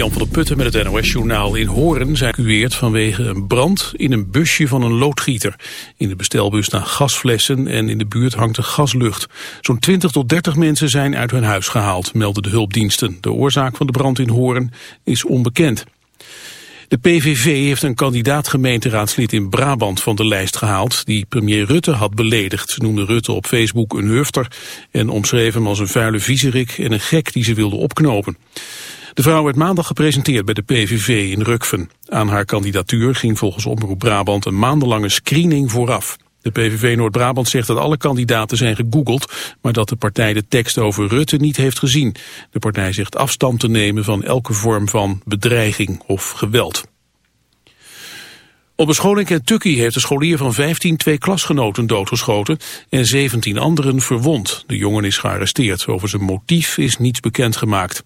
Jan van der Putten met het NOS-journaal in Horen zijn geëvacueerd vanwege een brand in een busje van een loodgieter. In de bestelbus staan gasflessen en in de buurt hangt er gaslucht. Zo'n 20 tot 30 mensen zijn uit hun huis gehaald, melden de hulpdiensten. De oorzaak van de brand in Horen is onbekend. De PVV heeft een kandidaat gemeenteraadslid in Brabant van de lijst gehaald die premier Rutte had beledigd. Ze noemde Rutte op Facebook een hufter en omschreef hem als een vuile viezerik en een gek die ze wilde opknopen. De vrouw werd maandag gepresenteerd bij de PVV in Rukven. Aan haar kandidatuur ging volgens Omroep Brabant een maandenlange screening vooraf. De PVV Noord-Brabant zegt dat alle kandidaten zijn gegoogeld, maar dat de partij de tekst over Rutte niet heeft gezien. De partij zegt afstand te nemen van elke vorm van bedreiging of geweld. Op een school in Kentucky heeft een scholier van 15 twee klasgenoten doodgeschoten en 17 anderen verwond. De jongen is gearresteerd. Over zijn motief is niets bekendgemaakt.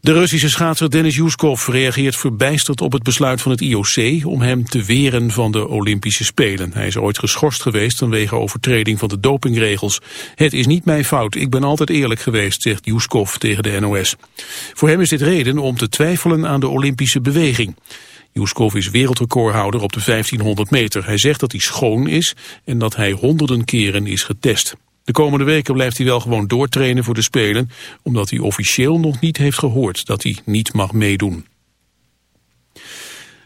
De Russische schaatser Denis Yuskov reageert verbijsterd op het besluit van het IOC om hem te weren van de Olympische Spelen. Hij is ooit geschorst geweest vanwege overtreding van de dopingregels. Het is niet mijn fout, ik ben altijd eerlijk geweest, zegt Yuskov tegen de NOS. Voor hem is dit reden om te twijfelen aan de Olympische beweging. Yuskov is wereldrecordhouder op de 1500 meter. Hij zegt dat hij schoon is en dat hij honderden keren is getest. De komende weken blijft hij wel gewoon doortrainen voor de Spelen, omdat hij officieel nog niet heeft gehoord dat hij niet mag meedoen.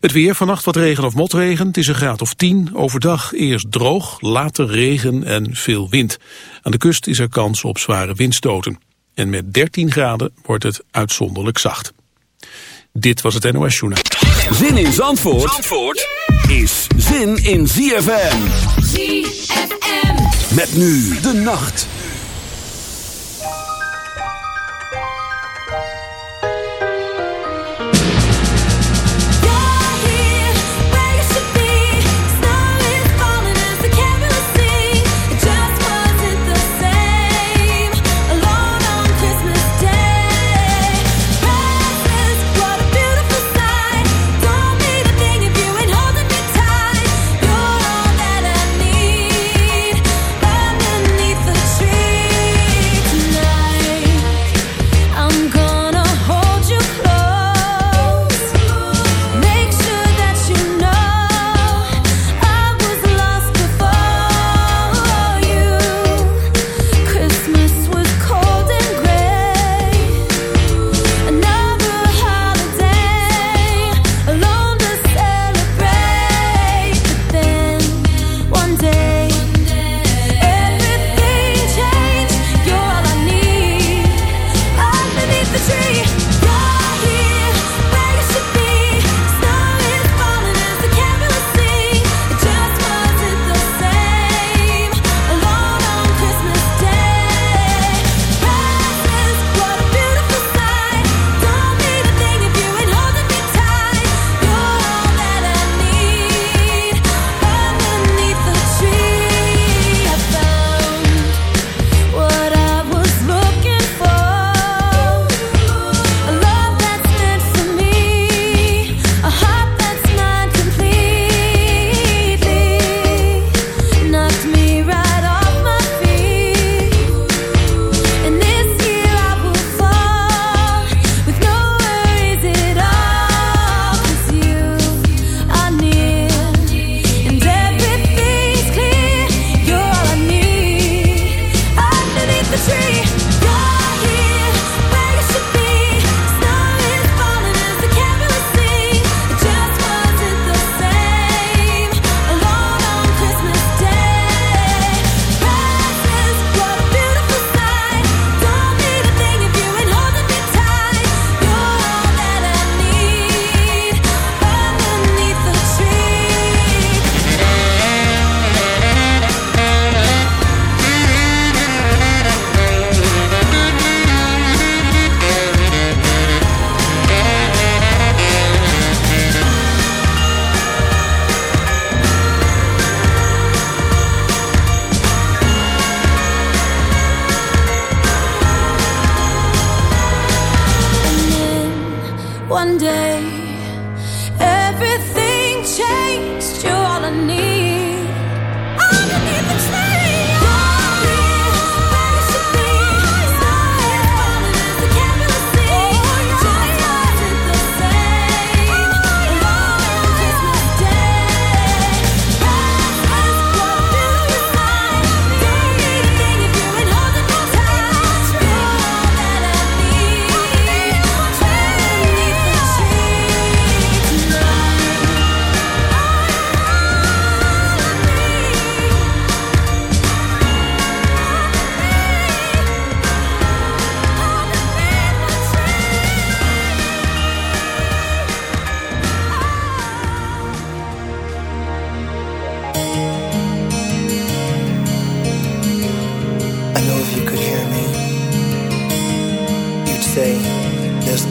Het weer, vannacht wat regen of motregen, het is een graad of 10. Overdag eerst droog, later regen en veel wind. Aan de kust is er kans op zware windstoten. En met 13 graden wordt het uitzonderlijk zacht. Dit was het NOS Journaal. Zin in Zandvoort, Zandvoort is zin in ZFM. ZFM. Met nu de nacht.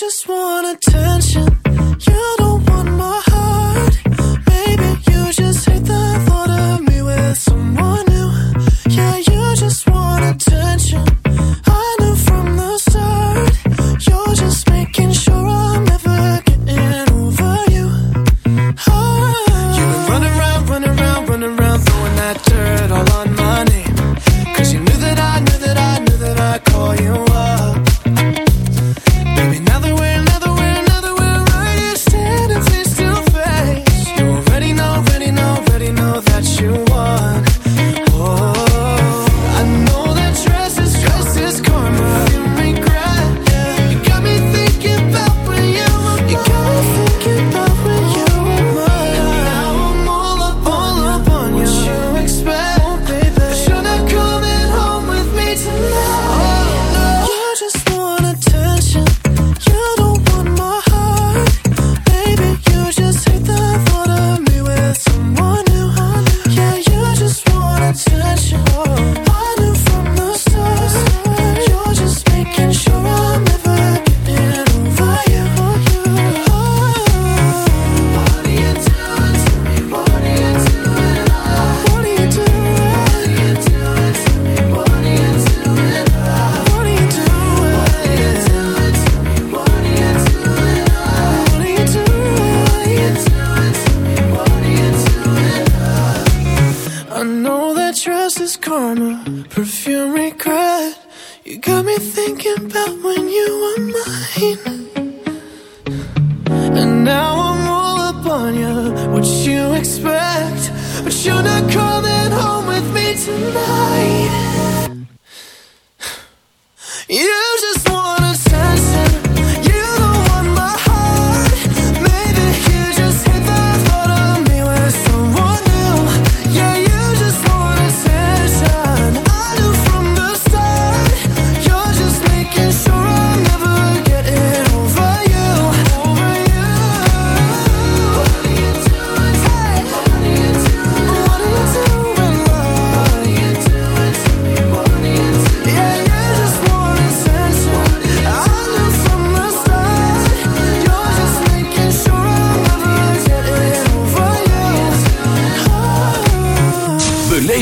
just wanna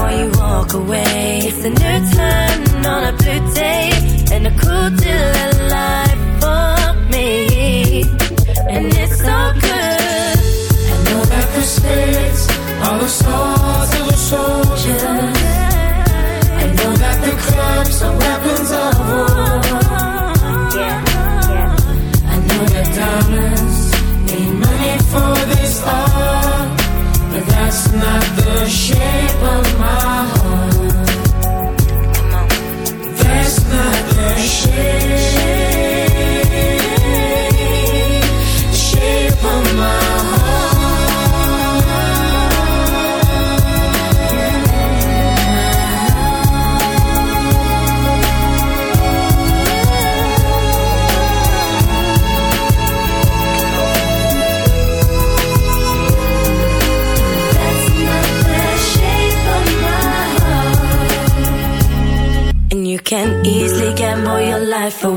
or you walk away. It's a new turn on a blue day. And a cool deal of life for me. And it's so good. I know that the spirits are the swords of the soldiers. I know that the clubs are weapons of war. I know that diamonds need money for this art, but that's not the shape the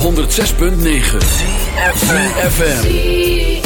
106.9. FM.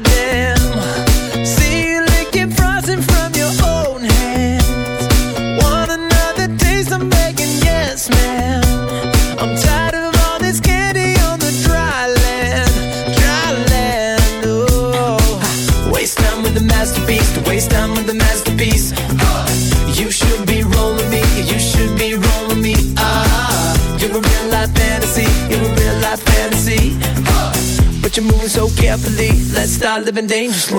holiday living dangerously.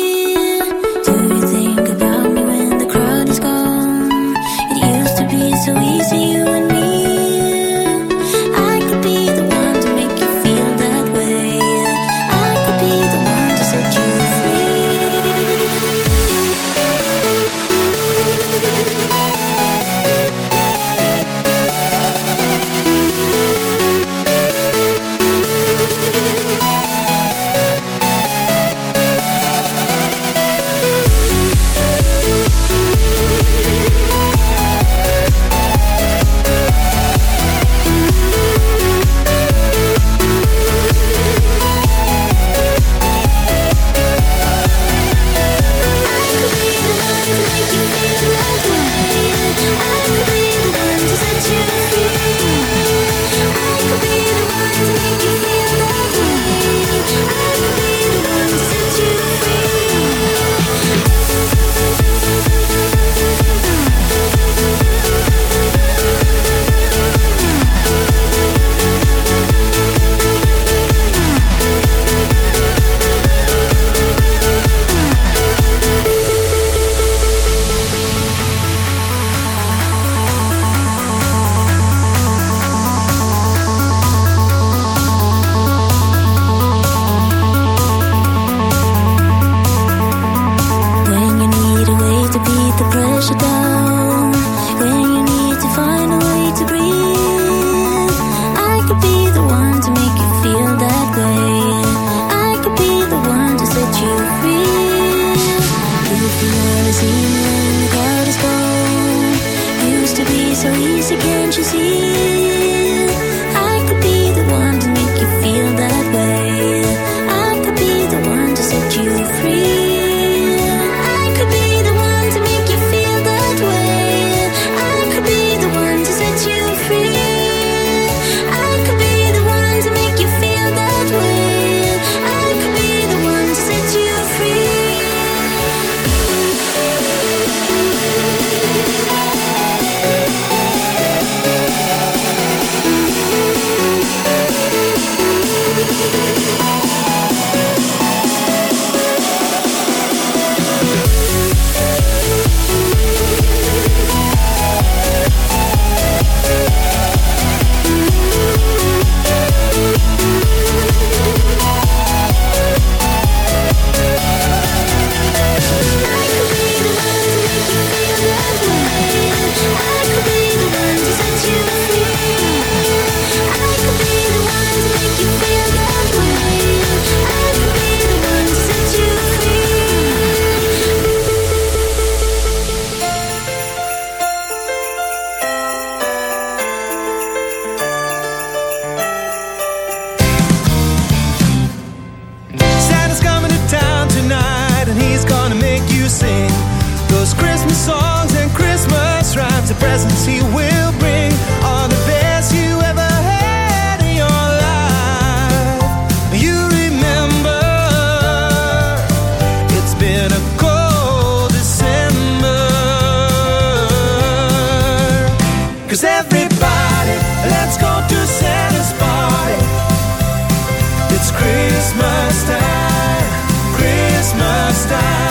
understand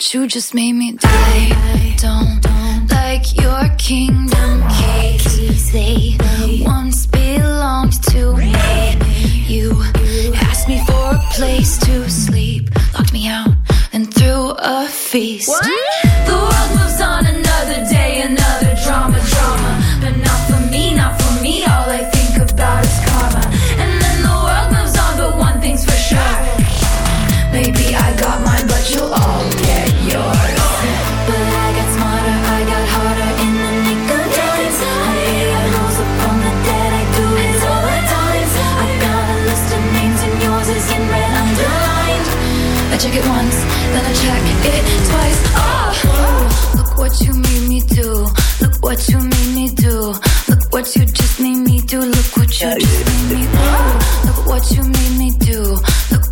but you just made me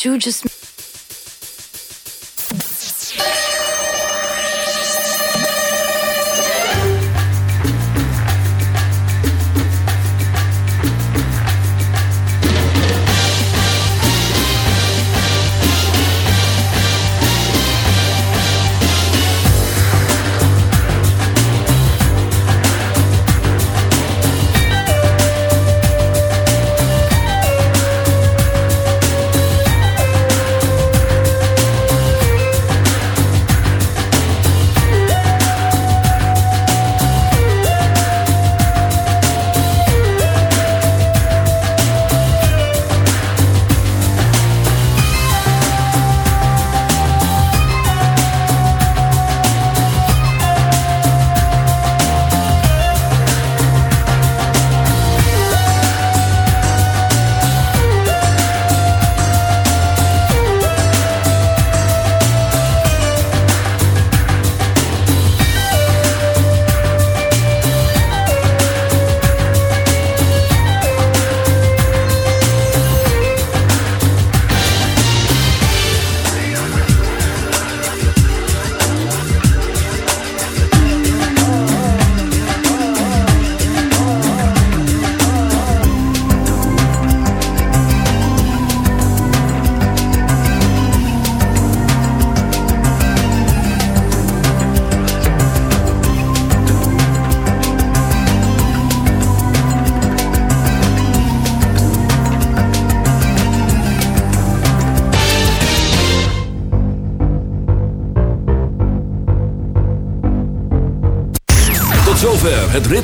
you just